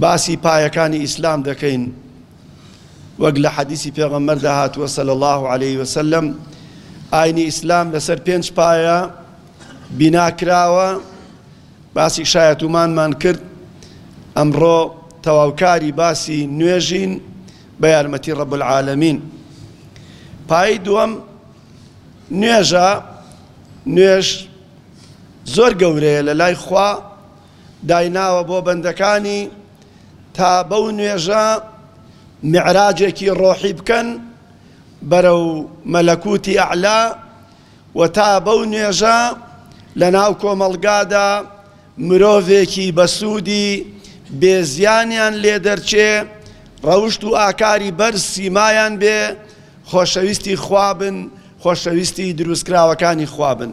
باسی پایەکانی ئیسلام دەکەین وەک لە حەدیسی پێغەمبەردا هاتووە صلی الله علیه وسلم ئاینی ئیسلام لەسەر پێنج پایە بینا کراوە باسی شایەتومانمان کرد ئەمڕۆ تەواوکاری باسی نوێژین بە یارمەتی ڕەب العالمین پای دووەم نوێژە نوێژ زۆر گەورەیە لە لای خوا دایناوە بۆ بەندەکانی تا بەو نوێژە میعراجێکی ڕۆحی بکەن بەرەو مەلەکوتی ئەعلا و تا بەو نوێژە لەناو کۆمەڵگادا مرۆڤێکی بەسوودی بێزیانیان لێ دەرچێ ڕەوشت و ئاکاری بەرز سیمایان بێ خۆشەویستی خوا بن خۆشەویستی دروستکراوەکانی خوا بن.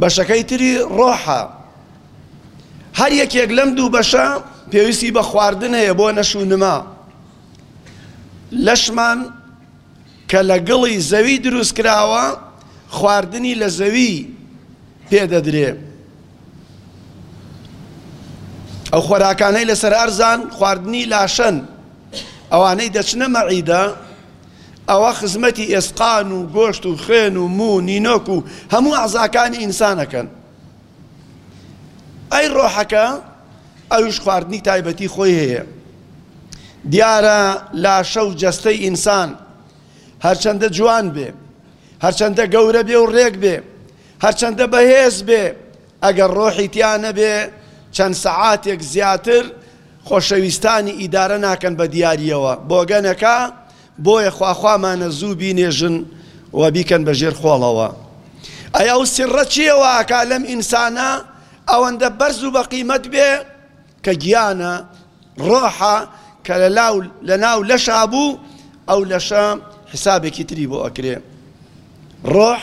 بەشەکەی تری ڕۆحە هەر یەکێک لەم دوو بەشە پێویستی بە خواردن هەیە بۆ نەشونما لەشمان کە لە گڵی زەوی دروست کراوە خواردنی لە زەوی پێدەدرێ ئەو خۆراکانەی لەسەر ئەرزان خواردنی لاشەن ئەوانەی دەچنە مەعیدە ئەوە خزمەتی ئێسقان و گۆشت و خوێن و موو و نینۆک و هەموو ئەعزاکانی ئینسانەکەن. ئەی ڕۆحەکە ئەویش خواردنی تایبەتی خۆی هەیە. دیارە لاشە و جەستەی ئینسان هەرچەندە جوان بێ، هەرچەندە گەورە بێ و ڕێک بێ، هەرچەندە بەهێز بێ، ئەگەر ڕۆحی تیا نەبێ چەند سەعاتێک زیاتر خۆشەویستانی ئیدارە ناکەن بە دیاریەوە بۆگەنەکە بۆیە خواخوامانە زوو بینێژن و بیکەن بە ژێر خۆڵەوە ئەی ئەو سڕە چیە واکا لەم ئینسانە ئەوەندە بەرز و بەقیمەت بێ کە گیانە ڕۆحە کە لە لاو لە ناو لەشا بوو ئەو لەشە حسابێکی تری بۆ ئەکرێ ڕۆح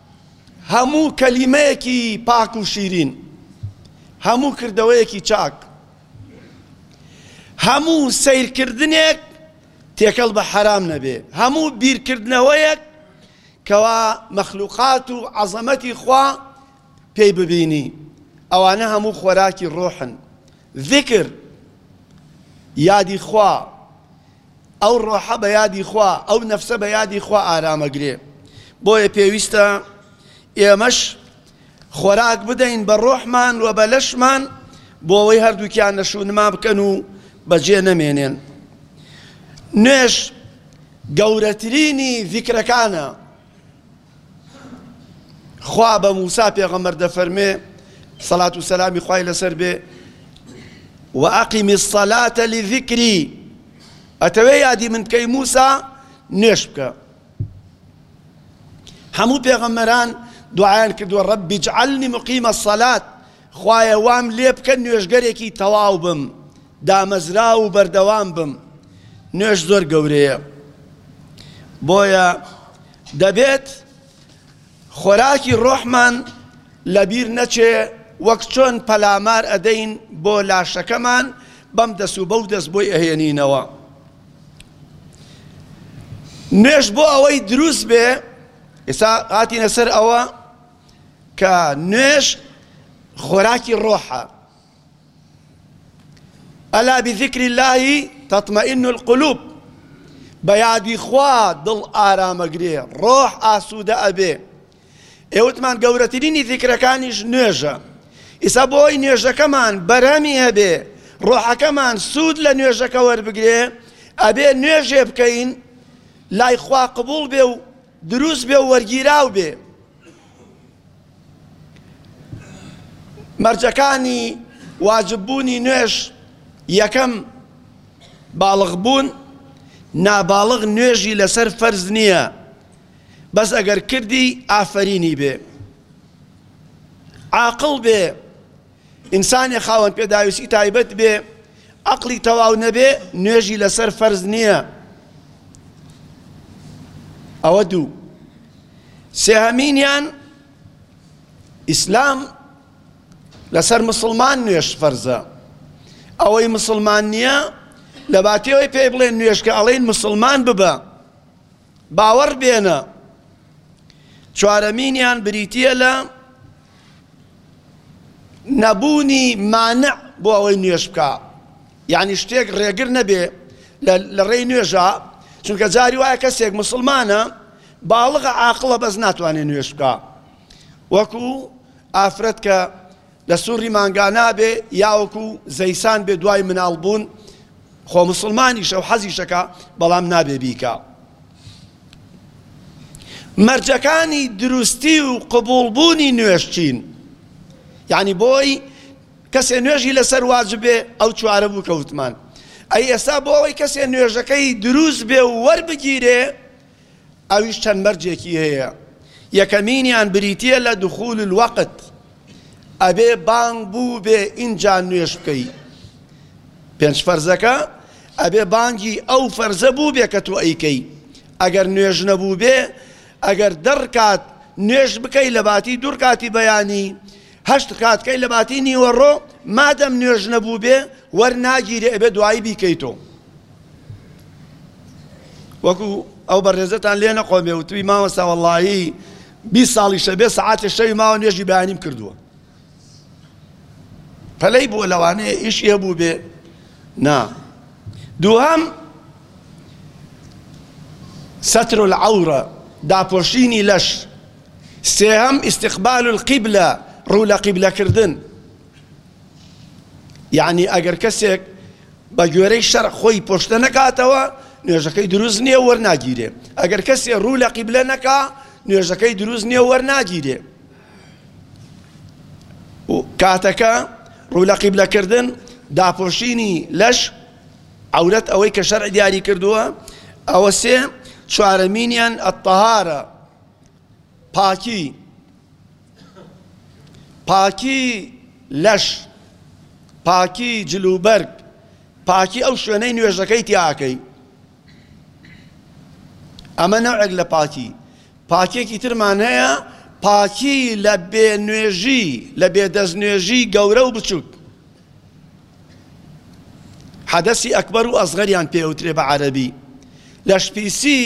هەموو کەلیمەیەکی پاک و شیرین، هەموو کردەوەیەکی چاک، هەموو سەیرکردنێک تێکەڵ بە حەرام نەبێ، هەموو بیرکردنەوەیەک کەوا مەخلوقات و عەزەمەتی خوا پێی ببینی، ئەوانە هەموو خۆراکی ڕۆحن. زیکر، یادی خوا، ئەو ڕۆحە بە یادی خوا، ئەو نەفسە بە یادی خوا ئارامەگرێ. بۆیە پێویستە ئێمەش خۆراک بدەین بە ڕۆحمان و بە لەشمان بۆ ئەوەی هەردووکیان نەشونما بکەن و بەجێ نەمێنێن. نوێژ گەورەترینی ذیکرەکانە، خوا بە موسا پێغەمبەر دەفەرمێ سەڵات و سەلامی خوای لەسەر بێ وەعقیمی الصلاة لذکری ئەتەوێ یادی من بکەی موسا نوێش بکە هەموو پێغەمبەران دوعایان کردووە ڕەبی اجعلنی مقیم الصلاة خوایە وام لێ بکە نوێژگەرێکی تەواو بم دامەزرا و بەردەوام بم نوێژ زۆر گەورەیە بۆیە دەبێت خۆراکی ڕۆحمان لەبیر نەچێ وەک چۆن پەلامار ئەدەین بۆ لاشەکەمان بەم دەس و بەو دەس بۆی ئەهێنینەوە نوێش بۆ ئەوەی دروست بێ ئێستا هاتینە سەر ئەوە کە نوێش خۆراکی ڕۆحە الا بذکر اللە تطمئن القلوب بە یادی خوا دڵ ئارامەگرێ ڕۆح ئاسوودە ئەبێ ئێوتمان گەورەترینی ذیکرەکانیش نوێژە ئیسا بۆی نوێژەکەمان بەرەمی هەبێ ڕۆحەکەمان سوود لە نوێژەکە وەربگرێ ئەبێ نوێژێ بکەین لای خوا قبول بێ و دروست بێ و وەرگیراو بێ. مەرجەکانی واجب بوونی نوێژ، یەکەم، باڵغ بوون، ناباڵغ نوێژی لەسەر فەرز نییە بەس ئەگەر کردی ئافەرینی بێ. عاقڵ بێ. ئینسانێ خاوەن پێداویستی تایبەت بێ عەقڵی تەواو نەبێ نوێژی لەسەر فەرز نییە ئەوە دوو سێهەمینیان ئیسلام لەسەر مسلمان نوێش فەرزە ئەوەی مسلمان نییە لە باتیەوەی پێی بڵێن نوێشکە ئەڵین مسلمان ببە باوەڕ بێنە چوارەمینیان بریتییە لە نەبوونی مانع بۆ ئەوەی نوێش بکە یعنی شتێک ڕێگر نەبێ لە ڕێی نوێژە چونکە جاری وایە کەسێک مسلمانە باڵغە عاقڵە بەس ناتوانێت نوێش بکە وەکو ئافرەت کە لە سوڕی مانگانا بێ یاوەکو زەیسان بێ دوای مناڵ بوون خۆ مسلمانیشە و حەزیشەکە بەڵام نابێ بیکە مەرجەکانی دروستی و قبولبوونی نوێشتین یعنی بۆی کەسێ نوێژی لەسەر واجب بێ ئەو چوارە بوو کەوتمان ئەی ئێستا بۆ ئەوەی کەسێ نوێژەکەی دروست بێ و وەربگیرێ ئەویش چەند مەرجێکی هەیە، یەکەمینیان بریتییە لە دخول الوقت، ئەبێ بانگ بووبێ ئینجا نوێژ بکەی، پێنج فەرزەکە ئەبێ بانگی ئەو فەرزە بووبێ کە تۆ ئەیکەی، ئەگەر نوێژ نەبووبێ ئەگەر دە رکات نوێژ بکەی لە باتی دوو رکاتی بەیانی، هەشت رکات بکەی لە باتی نیوەڕۆ، مادەم نوێژ نەبووبێ وەرناگیرێ ئەبێ دوایی بیکەیتۆ. وەکو ئەو بەڕێزەتان لێ نەقۆمێ وتوی مامەستا وەڵایی بی ساڵی شەبێ سەعاتێ شەوی ماوە نوێژی بەیانیم کردووە پەلەی بووە لەوانەیە ئیشی هەبوو بێ نا دووهەم ستر العورە داپۆشینی لەش سێهەم استقبال القبلە ڕوو لە قبلەکردن یعنی ئەگەر کەسێک بەگوێرەی شەرع خۆی پۆشتە نەکاتەوە نوێژەکەی دروست نییە وەرناگیرێ ئەگەر کەسێ ڕوو لە قیبلە نەکا نوێژەکەی دروست نییە وەرناگیرێ کاتەکە ڕوو لە قیبلەکردن داپۆشینی لەش عورەت ئەوەی کە شەرع دیاری کردووە ئەوە سێ چوارەمینیان ئەتەهارە پاکی پاکی لەش، پاکی جلوبەرگ، پاکی ئەو شوێنەی نوێژەکەی تیاکەی ئەمە نەوعێک لە پاکی پاکێکی ترمان هەیە پاکی لە بێ نوێژی لە بێ دەست نوێژی گەورە و بچووک حەدەسی ئەکبەر و ئەزغەریان پێوترێ بە عەربی لەشپیسی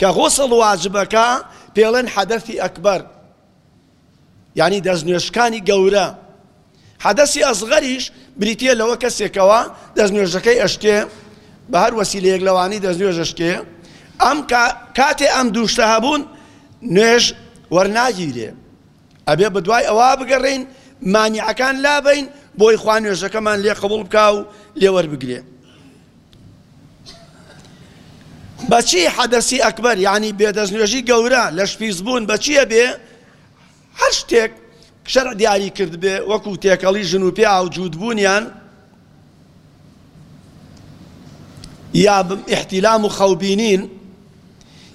کە غوسڵ واجبەکە پێڵێن حەدەثی ئەکبەر یانی دەست نوێژکانی گەورە حەدەسی ئەزغەریش بریتە لەوە کەسێکەوە دەست نوێژەکەی ئەشتێ بە هەر وەسیلەیەک لەوانی دەست نوێژەشتێ ئەم کاتێ ئەم دووشتە هەبوون نوێژ وەرناگیرێ ئەبێ بەدوای ئەوە بگەڕین مانیعەکان لابین بۆی خوا نوێژەکەمان لێ قبول بکە و لێوەربگرێ بە چی حەدەسی ئەکبەر یعنی بێ دەستنوێژی گەورە لە شپیس بوون بە چیە بێ هەر شتێک شەرع دیاری کرد بێ وەکو تێکەڵی ژن و پێ ئاو جووت بوونیان یا احتیلام و خەوبینین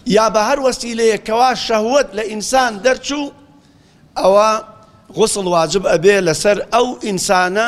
یا بە هەر وەسیلەیەکەوا شەهوت لە ئینسان دەرچوو ئەوە غسڵ واجب ئەبێ لەسەر ئەو ئینسانە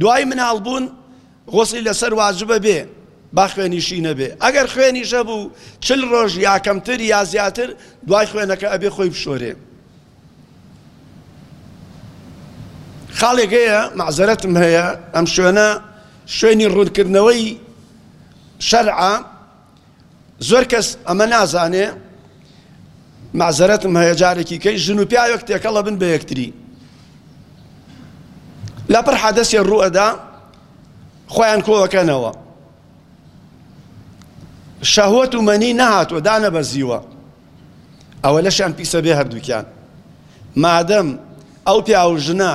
دوای مناڵ بوون غوسڵی لەسەر واجبە بێ با خوێنیشی نەبێ ئەگەر خوێنیش هەبوو چل ڕۆژ یا کەمتر یا زیاتر دوای خوێنەکە ئەبێ خۆی بشۆرێ خاڵێک هەیە مەعزەرەتم هەیە ئەم شوێنە شوێنی ڕوونکردنەوەی شەرعە زۆر کەس ئەمە نازانێ مەعزەرەتم هەیە جارێکی کەی ژن و پیاوێک تێکەڵە بن بە یەکتری لە پڕ حەدەسێ ڕوئەدا خۆیان کۆەکەنەوە شەهوت و مەنی نەهاتوە دانەبەزیوە ئەوە لەشان پیسە بێ هەردووکیان مادەم ئەو پیا و ژنە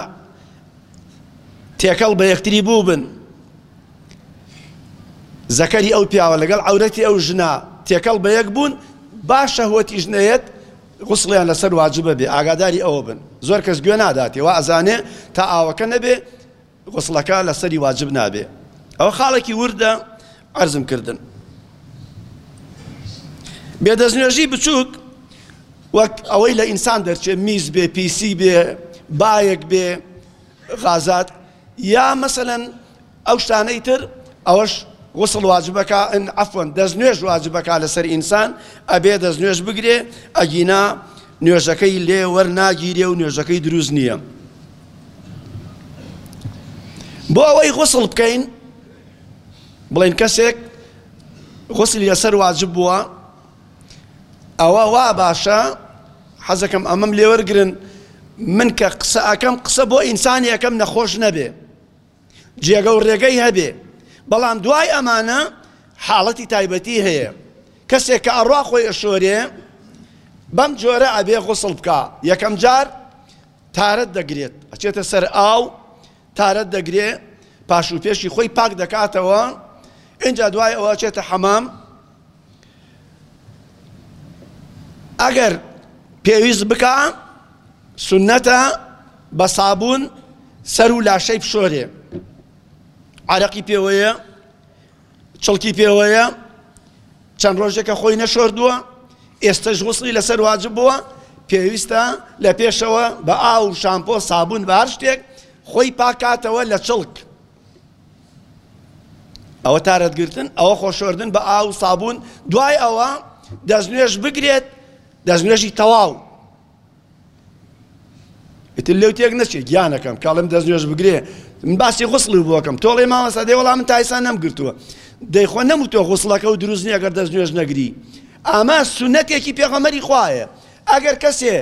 تێکەڵ بە یەکتری بوو بن زەکەری ئەو پیاوە لەگەڵ عورەتی ئەو ژنە تێکەڵ بە یەک بوون با شەهوەتیش نەیەت غسڵیان لەسەر واجبە بێ ئاگاداری ئەوە بن زۆر کەس گوێ ناداتێ وا ئەزانێ تا ئاوەکە نەبێ غسڵەکە لەسەری واجب نابێ ئەوە خاڵێکی وردە ئەرزم کردن بێدەستنوێژی بچووک وەک ئەوەی لە ئینسان دەرچێت میز بێ پیسی بێ باەک بێ غازات یا مەسەلەن ئەو شتانەی تر ئەوەش غسڵ واجبە کا ان عفوا دەست نوێژ واجبە کا لەسەر ئینسان ئەبێ دەست نوێژ بگرێ ئەگینا نوێژەکەی لێ وەرناگیرێ و نوێژەکەی دروست نییە بۆ ئەوەی غسڵ بکەین بڵێن کەسێک غسلی لەسەر واجب بووە ئەوە وا باشە حەزەکەم ئەمەم لێوەرگرن من کە قسە ئەەکەم قسە بۆ ئینسانی ئەەکەم نەخۆش نەبێ جێگە و ڕێگەی هەبێ بەڵام دوای ئەمانە حاڵەتی تایبەتی هەیە کەسێک کە ئەڕوا خۆی ئەشۆرێ بەم جۆرە ئەبێ غسڵ بکە یەکەم جار تارت دەگرێت ئەچێتە سەر ئاو تارت دەگرێ پاش و پێشی خۆی پاک دەکاتەوە اینجا دوای ئەوە چێتە حەمام ئەگەر پێویست بکا سنەتە بە سابون سەر و لاشەی بشۆرێ عرەقی پێوەیە چڵکی پێوەیە چەند ڕۆژێکە خۆی نەشۆردووە ئێستەش غسڵی لەسەر واجب بووە پێویستە لە پێشەوە بە ئاو و شامپۆ سابون بار شتێک خۆی پاکاتەوە لە چڵک ئەوە تارەت گرتن ئەوە خۆشۆردن بە ئاو سابوون دوای ئەوە دەستنوێش بگرێت دەستنوێژی تەواو ئیتر لەو تێک نەچێت گیانەکەم کاڵم دەستنوێژ بگرێ من باسی غسڵی بووەکەم تۆڵێ ماوەسا دێ وەڵام من تایسان نەمگرتووە دەیخۆ نەموتۆ غسڵەکە و دروست نیە گەر دەستنوێژ نەگری ئاما سونەتێکی پێغەمەری خوایە ئەگەر کەسێ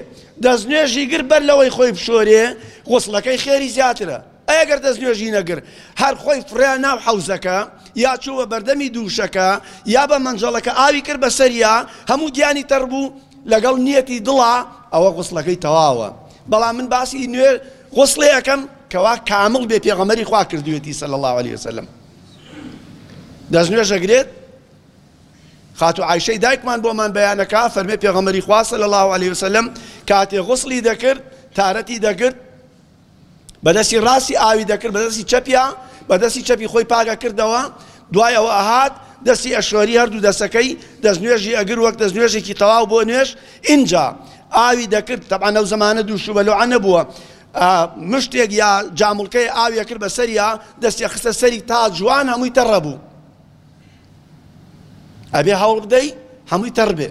دەستنوێژی گر بەر لەوەی خۆی بشۆرێ غسڵەکەی خێری زیاترە ئەی گەر دەستنوێژی نەگر هەر خۆی فڕیا ناو حەوزەکە یا چوو بە بەردەمی دووشەکە یا بە مەنجەڵەکە ئاوی کرد بەسەریا هەموو گیانی تەڕ بوو لەگەڵ نیەتی دڵا ئەوە غوسڵەکەی تەواوە بەڵام من باسی نوێ غوسڵێ ئەکەم کەوا کامڵ بێ پێغەمەری خوا کردوێتی سەل الله عليه وسلم دەستنوێژ ئەگرێت خاتو عیشەی دایکمان بۆمان بەیانەکە فەرمێ پێغەمەری خوا سەل الله عليه وسلم کاتێ غوسڵی دەکرد تارەتی دەگرت بە دەستی ڕاستی ئاوی دەکرد بە دەستی چەپیا بە دەستی چەپی خۆی پاگە کردەوە دوای ئەوە ئەهات دەستی ئەشۆری هەردوو دەسەکەی دەستنوێژی ئەگر وەک دەستنوێژێکی تەواو بۆ نوێش ئینجا ئاوی دەکرد تەبان ئەو زمانە دووشو بە لۆعە نەبووە مشتێک یا جامڵکەی ئاویە کرد بە سەریا دەستی خستە سەری تا جوان هەمووی تەڕە بوو ئەبێ هەوڵ بدەی هەمووی تەڕ بێ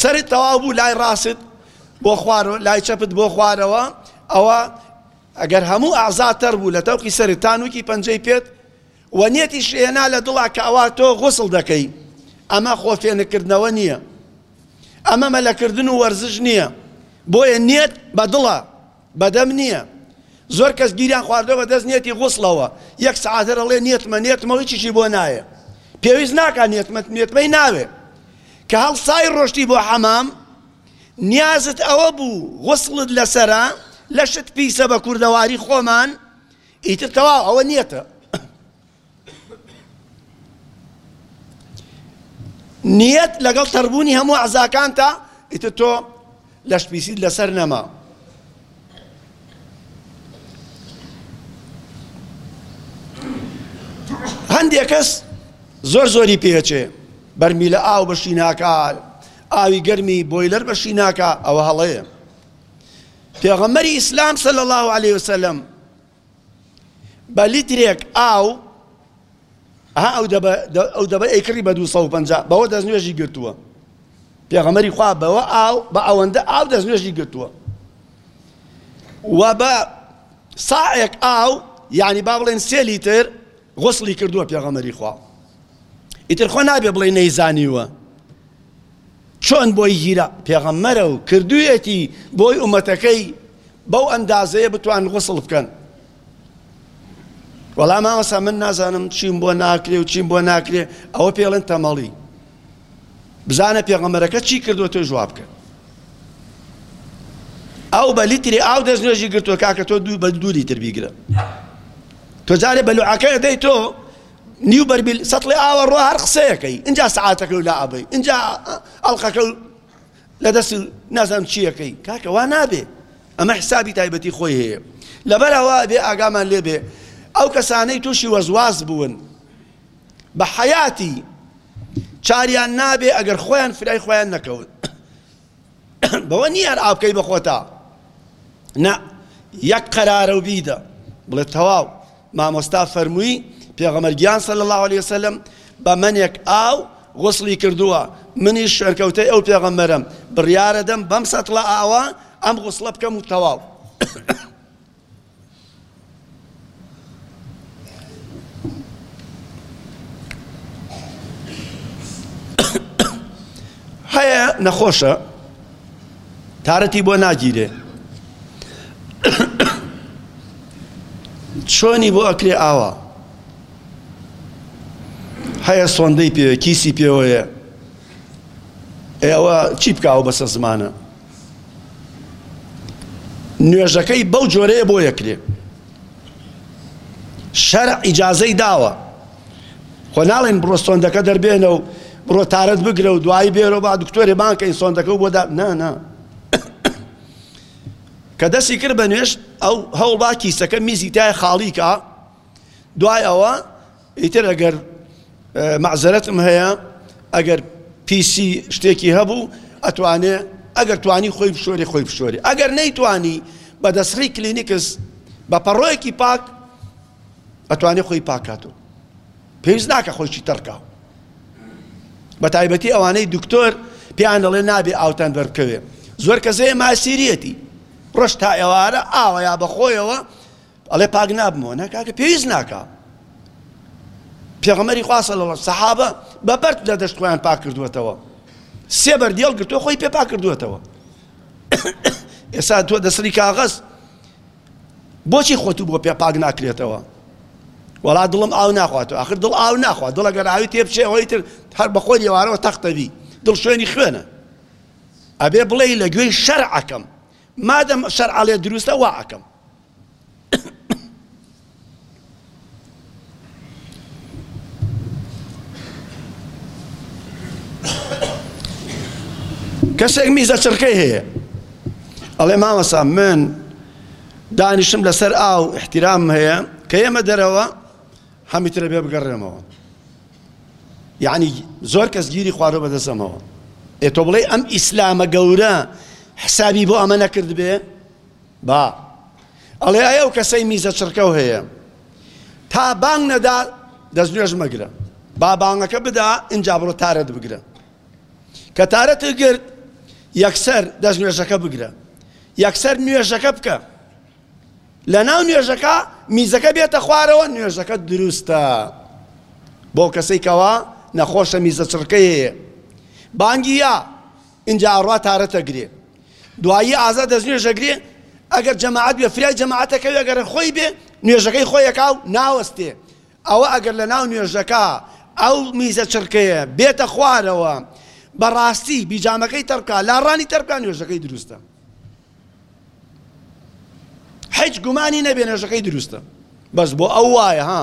سەرت تەواو بوو لای ڕاست بۆ خوارەوە لای چەپت بۆ خوارەوە ئەوە ئەگەر هەموو ئازا تەڕ بوو لە تەوقی سەر تانوکی پەنجەی پێت و نیەتی شێنا لە دڵا کە ئەوە تۆ غسڵ دەکەی ئەمە خۆ فێنکردنەوە نییە ئەمە مەلەکردن و وەرزش نییە بۆیە نیەت بە دڵە بەدەم نییە زۆر کەس گیریان خواردەوە بە دەست نیەتی غسڵەوە یەک سعاتر ئەڵێ نیەتمە نیەتمەوەی چیشی بۆ نایە پێویست ناکە نیەتمە نیەتمەی ناوێ کە هەڵسای ڕۆشتی بۆ حەمام نیازت ئەوە بوو غوسڵت لەسەرە لەشت پیسە بە کوردەواری خۆمان ئیتر تەواو ئەوە نیەتە نیەت لەگەڵ تەربوونی هەموو عزاکانتە ئیتر تۆ لەش پیسیت لەسەر نەما هەندێک کەس زۆر زۆری پێچێ بەرمیلە ئاو بەشی ناکار ئاوی گەرمی بۆیلەر بەشی ناکا ئەوە هەڵەیە پێغەمبەری ئیسلام صلی الله علیه وسلم بە لیترێک ئاو ها ئەو دەبە ئەو دەبە ئەیکڕی بە 250 بەوە دەستنوێژی گرتووە پێغەمەری خوا بەوە ئاو بە ئەوەندە ئاو دەستنوێژی گرتووە و بە ساعێک ئاو یعنی با بڵێن سێ لیتر غوسڵی کردووە پێغەمبەری خوا ئیتر خۆ نابێ بڵێ نەیزانیوە چۆن بۆی گیرا پێغەممەرە و کردویەتی بۆی ئومەتەکەی بەو ئەندازەیە بتوان غسڵ بکەن وەڵام ماوەسا من نازانم چیم بۆ ناکرێ و چیم بۆ ناکرێ ئەوە پێڵێن تەمەڵی بزانە پێغەمبەرەکەت چی کردووە تۆیش وا بکە ئەو بە لیتری ئاو دەست نوێژی گرتووە کاکە تۆ دوو بە دوو لیتر بیگرە تۆ جارێ بەلوعەکە دەی تۆ نیو بەربیل سەتڵی ئاوە ڕۆ هەر قسەیەکەی اینجا سعاتەکە و لا ئەبەی اینجا ئەڵلقەکە و لە دەست نازانم چیەکەی کاکە وا نابێ ئەمە حسابی تایبەتی خۆی هەیە لەبەرەوە بێ ئاگامان لێبێ ئەو کەسانەی تووشی وەزواز بوون بە حەیاتی چاریان نابێ ئەگەر خۆیان فرای خۆیان نەکەون بەوە نییە هەر ئاوکەی بە خۆتا نە یەک قەرارە و بیدە بڵێ تەواو مامۆستا فەرمووی پێغەمەرگیان سەل الله عليه وسلم بە منێک ئاو غسڵی کردووە منی شوێنکەوتەی ئەو پێغەمەرم بڕیارە دەم بەم سەتڵە ئاوا ئەم غسڵە بکەم و تەواو هەیە نەخۆشە تارەتی بۆ ناگیرێ چۆنی بۆ ئەکرێ ئاوا هەیە سۆندەی پێوە کیسی پێوەیە ئێوە چی بکەوە بەسە زمانە نوێژەکەی بەو جۆرەیە بۆ یەکرێ شەرع ئیجازەی داوە خۆ ناڵێن بڕۆ سۆندەکە دەربێنە و بڕۆ تارت بگرە و دوایی بێرەوە با دکتۆرێ بانکەین سۆندەکە و بۆدا نا نا کە دەستی کرد بە نوێشت ئەو هەوڵا کیسەکە میزی تای خاڵیکە دوای ئەوە ئیتر ئەگەر مەعزەرەتم هەیە ئەگەر پیسی شتێکی هەبوو ئەتوانێ ئەگەر توانی خۆی بشۆری خۆی بشۆری ئەگەر نەیتوانی بە دەسڕی کلینیکس بە پەڕۆیەکی پاک ئەتوانێ خۆی پاکاتەوە پێویست ناکە خۆشی تەڕکاو بە تایبەتی ئەوانەی دکتۆر پێیان دەڵێ نابێ ئاوتان دەرکەوێ زۆر کەسەیە ماسیریەتی ڕۆژ تا ئێوارە ئاوەیا بەخۆیەوە ئەڵێ پاک نابمەوە نا کاکە پێویست ناکا پێغەمەری خواسە لەڵە سەحابە بە بەرد لە دەست خۆیان پاک کردووەتەوە سێ بەردێڵ گرتو خۆی پێ پاک کردووەتەوە ئێستا تۆ دەسری کاغەز بۆچی خۆتو بۆ پێ پاک ناکرێتەوە وەڵا دڵم ئاو ناخوات و آخر دڵ ئاو ناخوات دڵە گەراوی تێ بچێ ئەوەی تر هەر بەخۆی لێوارەوە تەختەبی دڵ شوێنی خوێنە ئەبێ بڵێ لە گوێی شەرعەکەم مادەم شەرعە لێ دروستە واعەکەم کەسێک میزە چڕکەی هەیە ئەڵێ مامەسا من دانیشم لەسەر ئاو احتیرام هەیە کە ئێمە دەرەوە هەمیترە بێ بگەڕێمەوە یعنی زۆر کەس گیری خوارە بەدەسەمەوە ئێ تۆ بڵێ ئەم ئیسلامە گەورە حسابی بۆ ئەمە نەکرد بێ با ئەڵێ ئەی ئەو کەسەی میزە چڕکەو هەیە تا بانگ نەدا دەست نوێژ مەگرە با بانگەکە بدا ئینجا بڕۆ تارەت بگرە کە تارەت گرت یەکسەر دەست نوێژەکە بگرە یەکسەر نوێژەکە بکە لە ناو نوێژەکە میزەکە بێتە خوارەوە نوێژەکە دروستە بۆ کەسێکەوە نەخۆشە میزە چڕکەیە بانگی یا ئینجا ئەڕا تارەتە گرێ دوایی ئازا دەست نوێژە گرێ ئەگەر جەماعەت بێ فرای جەماعەتەکە وێ گەرە خۆی بێ نوێژەکەی خۆیەکە و ناوەستێ ئەوە ئەگەر لە ناو نوێژەکە ئەو میزە چڕکەیە بێتە خوارەوە بەڕاستی بیجامەکەی تەرکە لا ڕانی تەرکە نوێژەکەی دروستە حیچ گومانی نەبێ نوێژەکەی دروستە بەس بۆ ئەو وایە ها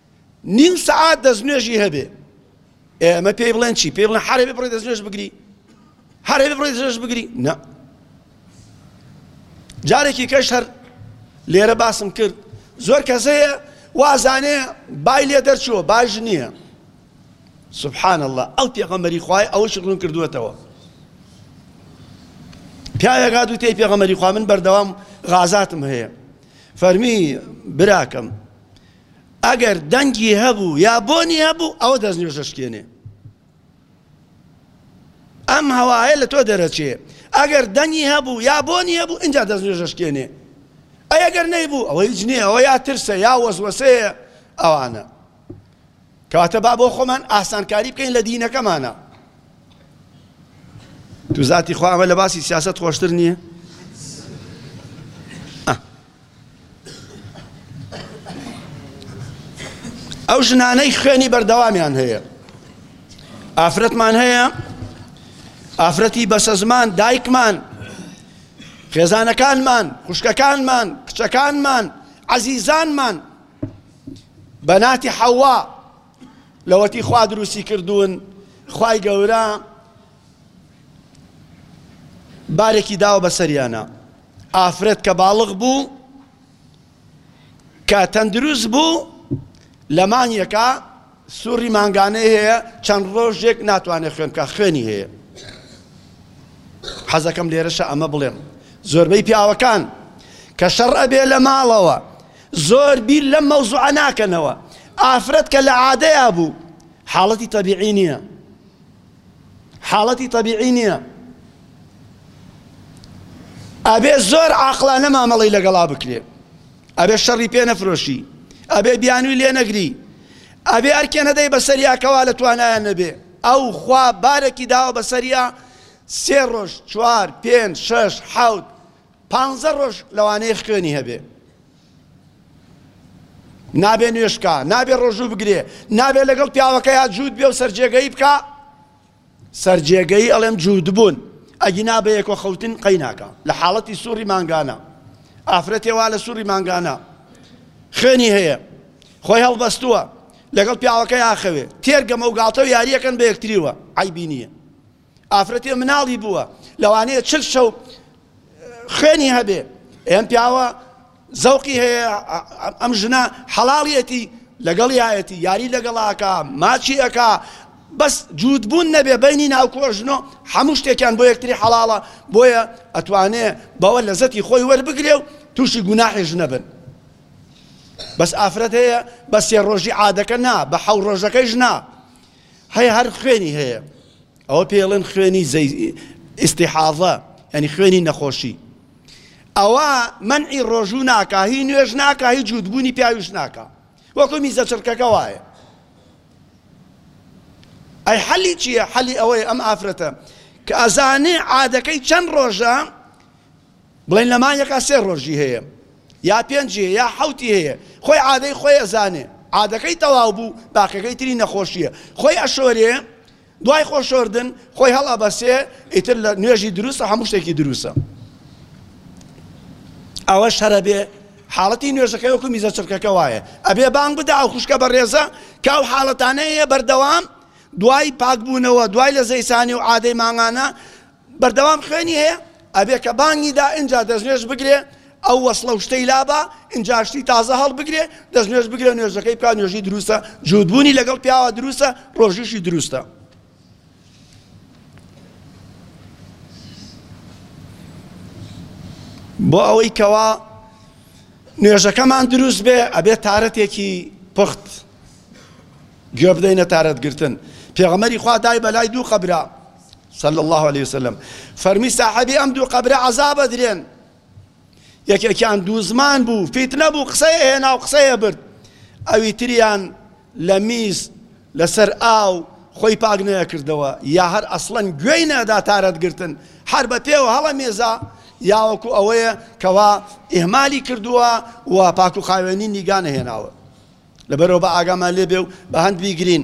نیو سەعات دەستنوێژی هەبێ ئێمە پێی بڵێن چی پێی بڵێن حرەبێ بڕێ دەستنوێژ بگری حرەبێ بڕێ دەستنوێژ بگری نە جارێکی کەش هەر لێرە باسم کرد زۆر کەس هەیە وازانێ بای لێ دەرچووە باش نییە سبحان الله ئەو پێغەمەری خوای ئەوە شغلون کردووەتەوە پیاوێکات و تێی پێغەمەری خوا من بەردەوام غازاتم هەیە فەرمی براکەم ئەگەر دەنگی هەبوو یا بۆنی هەبوو ئەوە دەستنوێژە شکێنێ ئەم هەوایە لە تۆ دەرەچێ ئەگەر دەنگی هەبوو یا بۆنی هەبوو اینجا دەستنوێژە شکێنێ ئەگەر نەیبوو ئەوەی جنێ ئەوە یا ترسە یا وەزوەسەیە ئەوانە کەواتە با بۆ خۆمان ئاسانکاری بکەین لە دینەکەمانا. تو زاتی خوا ئەمە لە باسی سیاست خۆشتر نییە؟ ئەو ژنانەی خوێنی بەردەوامیان هەیە ئافرەتمان هەیە ئافرەتی بەسە زمان دایکمان خێزانەکانمان خوشکەکانمان کچەکانمان عزیزانمان بنات حوا لەوەتی خوا دروستی کردوون خوای گەورە بارێکی داوە بەسەریانە ئافرەت کە باڵغ بوو کە تەندروست بوو لەمانیەکە سوڕی مانگانەی هەیە چەند ڕۆژێک ناتوانێت خوێن بکە خوێنی هەیە حەزەکەم لێرەشە ئەمە بڵێم زۆربەی پیاوەکان کە شەڕ ئەبێ لە ماڵەوە زۆر بیر لەم مەوزوعە ناکەنەوە ئافرەت کە لە عادەیە بوو حاڵەتی تەبیعی نییە حاڵەتی تەبیعی نییە ئەبێ زۆر عقلانە مامەڵی لەگەڵا بکرێ ئەبێ شەڕی پێ نەفرۆشی، ئەبێ بیانووی لێ نەگری، ئەبێ ئەرکێ نەدەی بە سەریا کە وا لە توانایان نەبێ. ئەو خوا بارێکی داوە بە سەریا، سێ ڕۆژ، چوار، پێنج، شەش، حەوت، پانزە ڕۆژ لەوانەیە خوێنی هەبێ. نابێ نوێژ بکا، نابێ ڕۆژوو بگرێ، نابێ لەگەڵ پیاوەکەیا جووت بێ و سەرجێگەیی بکا، سەرجێگەیی ئەڵێم جووتبوون ئەگینا بە یەکۆ خەوتن قەی ناکا لە حاڵەتی سوڕی مانگانە ئافرەتێ وا لە سوڕی مانگانە خوێنی هەیە خۆی هەڵبەستووە لەگەڵ پیاوەکەی ئاخەوێ تێرگەمە و گاڵتە و یاریەکەن بە یەکتریوە عیبی نییە ئافرەتێ مناڵی بووە لەوانەیە چل شەو خوێنی هەبێ ئەم پیاوە زەوقی هەیە ئەم ژنە حەڵاڵیەتی لەگەڵیایەتی یاری لەگەڵاکە ماچی ئەکا بەس جووتبوون نەبێ بینی ناوکۆژنۆ هەموو شتێکیان بۆ یەکتری حەڵاڵە بۆیە ئەتوانێ بەوە لە زەتی خۆی وەربگرێ و تووشی گوناحێژ نەبن بەس ئافرەت هەیە بە سێ ڕۆژی عادەکە نا بە حەو ڕۆژەکەیش نا هەیە هەر خوێنی هەیە ئەوە پێی ئەڵێن خوێنی زەی ئیستیحاضە یعنی خوێنی نەخۆشی ئەوە منعی ڕۆژوو ناکا هی نوێژ ناکا هی جوودبوونی پیاویش ناکا وەکو میزە چڕکەکە وایە ئەی حەلی چییە حەلی ئەوەیە ئەم ئافرەتە کە ئەزانێ عادەکەی چەند ڕۆژە بڵێن لە مانگەکە سێ ڕۆژی هەیە یا پێنجی یا حوتی هەیە خۆی عادەی خۆی ئەزانێ عادەکەی تەواو بوو باقەکەی تری نەخۆشیە خۆی ئەشۆرێ دوای خۆشۆردن خۆی هەڵ ئەبەسێ ئیتر لە نوێژی دروستە هەموو شتێکی دروستە ئەوە شەرەبێ حاڵەتی نوێژەکە وەکو میزە چڕکەکە وایە ئەبێ بانگ بدا ئەو خوشکە بە ڕێزە کاو حاڵەتانەیە بەردەوام دوای پاکبوونەوە دوای لە زەیسانی و عادەی ماگانە بەردەوام خوێنی هەیە ئەبێ کە بانگی دا ئینجا دەستنوێژ بگرێ ئەو وەسڵە و شتەی لابا ئینجا شتی تازە هەڵبگرێ دەستنوێژ بگرێ نوێژەکەی بکا نوێژی دروستە جوودبوونی لەگەڵ پیاوە دروستە ڕۆژیشی دروستە بۆ ئەوەی کەوا نوێژەکەمان دروست بێ ئەبێ تارەتێکی پخت گوێ بدەینە تارەتگرتن پێغەمەری خوا دای بەلای دوو قەبرا صلی اللە علیە وسلم فەرمی ساحێبی ئەم دوو قەبرە عەزاب ئەدرێن یەکێکیان دوو زمان بوو فیتنە بوو قسەی هێنا و قسەیە برد ئەوی تریان لە میز لەسەر ئاو خۆی پاک نەکردەوە یا هەر ئەسڵەن گوێی نەدا تارەت گرتن هەر بە پێوە هەڵە مێزە یاوەکو ئەوەیە کەوا ئهمالی کردووە و پاک و خاوێنی نیگانە هێناوە لەبەرەوە بە ئاگامان لێبێ و بە هەند بیگرین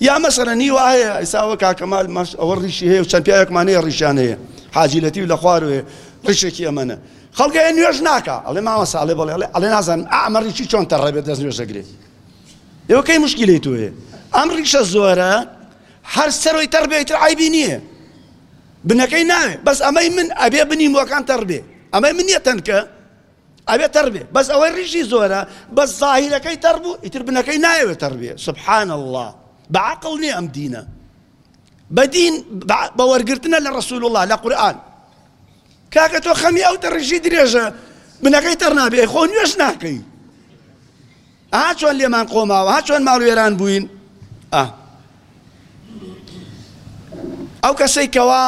یا مەسەلەن هی وا هەیە ئیسا وە کاکە مال ماش ئەوە ڕیشی هەیە و چەند پیاوێکمان هەیە ڕیشیان هەیە حاجی لەتیف لە خواروێ ڕیشێکی ئەمەنە خەڵکە هەیە نوێژ ناکا ئەڵێ ماوە ساڵێ بەڵێ ئەڵێ ئەڵێ نازانم ئەمە ڕیشی چۆن تەڕێ بێت دەست نوێژ دەگرێت ئێوە کەی مشکلی تو هەیە ئەم ڕیشە زۆرە هەر سەرۆی تەڕ بێت تر عیبی نییە بنەکەی ناوێ بەس ئەمەی من ئەبێ بنی موەکان تەڕ بێ ئەمەی من نیە تەنکە ئەبێ تەڕ بێ بەس ئەوەی ڕیشی زۆرە بەس زاهیرەکەی تەڕ بوو ئیتر بنەکەی نایەوێ تەڕ بێ سبحان اللە بە عەقڵ نییە ئەم دینە بە دین بە وەرگرتنە لە ڕسول الله لە قورآن کاکە تۆ خەمی ئەو تە ڕیشی درێژە بنەکەی تەڕ نابێ خۆ نوێش ناکەی ئا چۆن لێمان قۆماوە ها چۆن ماڵوێران بووین ئا ئەو کەسەی کەوا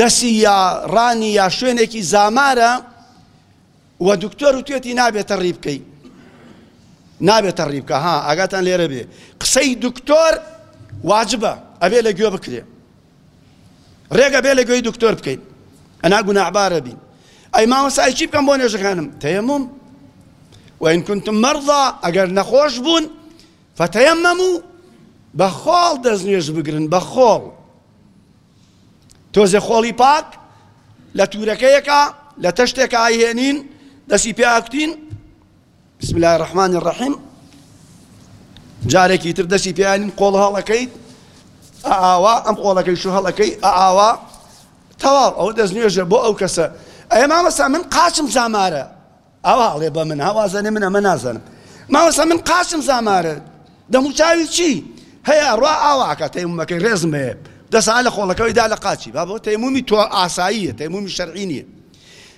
دەسی یا ڕانی یا شوێنێکی زامارە و دکتۆر و توێتی نابێتە ڕی بکەی نابێتە ڕی بکە ها ئاگاتان لێرە بێ قسەی دکتۆر واجبە ئەبێ لە گوێ بکرێ ڕێک ئەبێ لە گوێی دکتۆر بکەین ئەنا گوناعبارە بین ئەی مامۆسای چی بکەم بۆ نوێژەکانم تەیەمم وئین کنتم مەرضا ئەگەر نەخۆش بوون فەتەیەمەم و بە خۆڵ دەست نوێژ بگرن بە خۆڵ تۆزێ خۆڵی پاک لە تورەکەیەکە لە تەشتێکە ئایهێنین دەسی پیاکتین بسم اللە الرحمن الرحیم جارێکی تر دەسی پیانیم قۆڵ هەڵەکەیت ئاوا ئەم قۆڵەکەی شو هەڵەکەی ئاوا تەواو ئەو دەست نوێژە بۆ ئەو کەسە ئەێ مامەسا من قاچم زامارە ئەوە هەڵێ بە من هاوازەێ من ئەمە نازانم مامەسا من قاچم زامارە دەموچاوی چی هەیە ڕوا ئاواکە تەیممەکەی ڕێزم هەیە دەسا لە خۆڵەکەەوەی دا لە قاچی با بۆ تەیمومی تۆ ئاساییە تەیمومی شەرعی نییە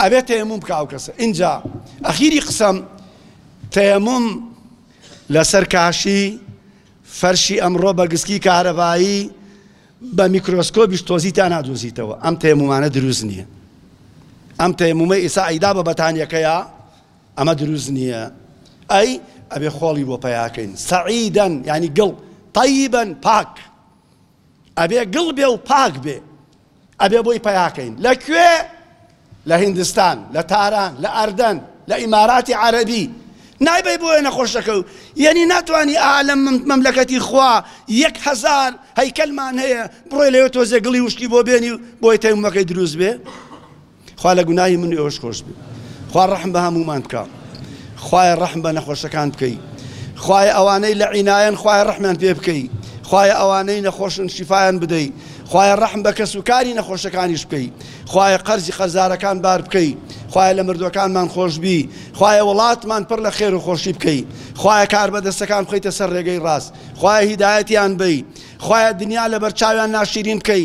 ئەبێ تەیەموم بکە ئەو کەسە ئینجا ئەخیری قسەم تەیەموم لەسەر کاشی فەرشی ئەمڕۆ بە گسکی کارەبایی بە میکرۆسکۆبیش تۆزی تا نادۆزیتەوە ئەم تەیەمومانە دروست نییە ئەم تەیەمومە ئیسا ئەیدا بە بەتانیەکەیە ئەمە دروست نییە ئەی ئەبێ خۆڵی بۆ پیاکەین سەعیدەن ینی گڵ طیبەن پاک ئەبێ گڵ بێ و پاک بێ ئەبێ بۆی پەیاکەین لە کوێ لە هندستان لە تاران لە ئەردەن لە ئیماراتی عەربی نایبەی بۆیە نەخۆشەکە و یعنی ناتوانانی ئالم مەملەکەتی خوا یەک هزار هەیکەلمان هەیە بڕۆی لەوێ تۆزێ گڵی وشکی بۆ بێنی و بۆی تەیمەکەی دروست بێ خوا لە گوناهی من و ئێوەش خۆش بێ خوا ڕەحم بە هەموومان بکە خوایە ڕەحم بە نەخۆشەکان بکەی خوایە ئەوانەی لە عینایەن خوایە ڕەحمیان پێ بکەی خوایە ئەوانەی نەخۆشن شیفایان بدەی خوایە ڕەحم بە کەس و کاری نەخۆشەکانیش بکەی خوایە قەرزی قەرزارەکان بار بکەی خوایە لە مردوەکانمان خۆشببی خوایە وڵاتمان پڕ لە خێر و خۆشی بکەی خوایە کار بەدەستەکان بخیتە سەر ڕێگەی ڕاست خوایە هیدایەتیان بی خوایە دنیا لە بەرچاویان ناشیرین بکەی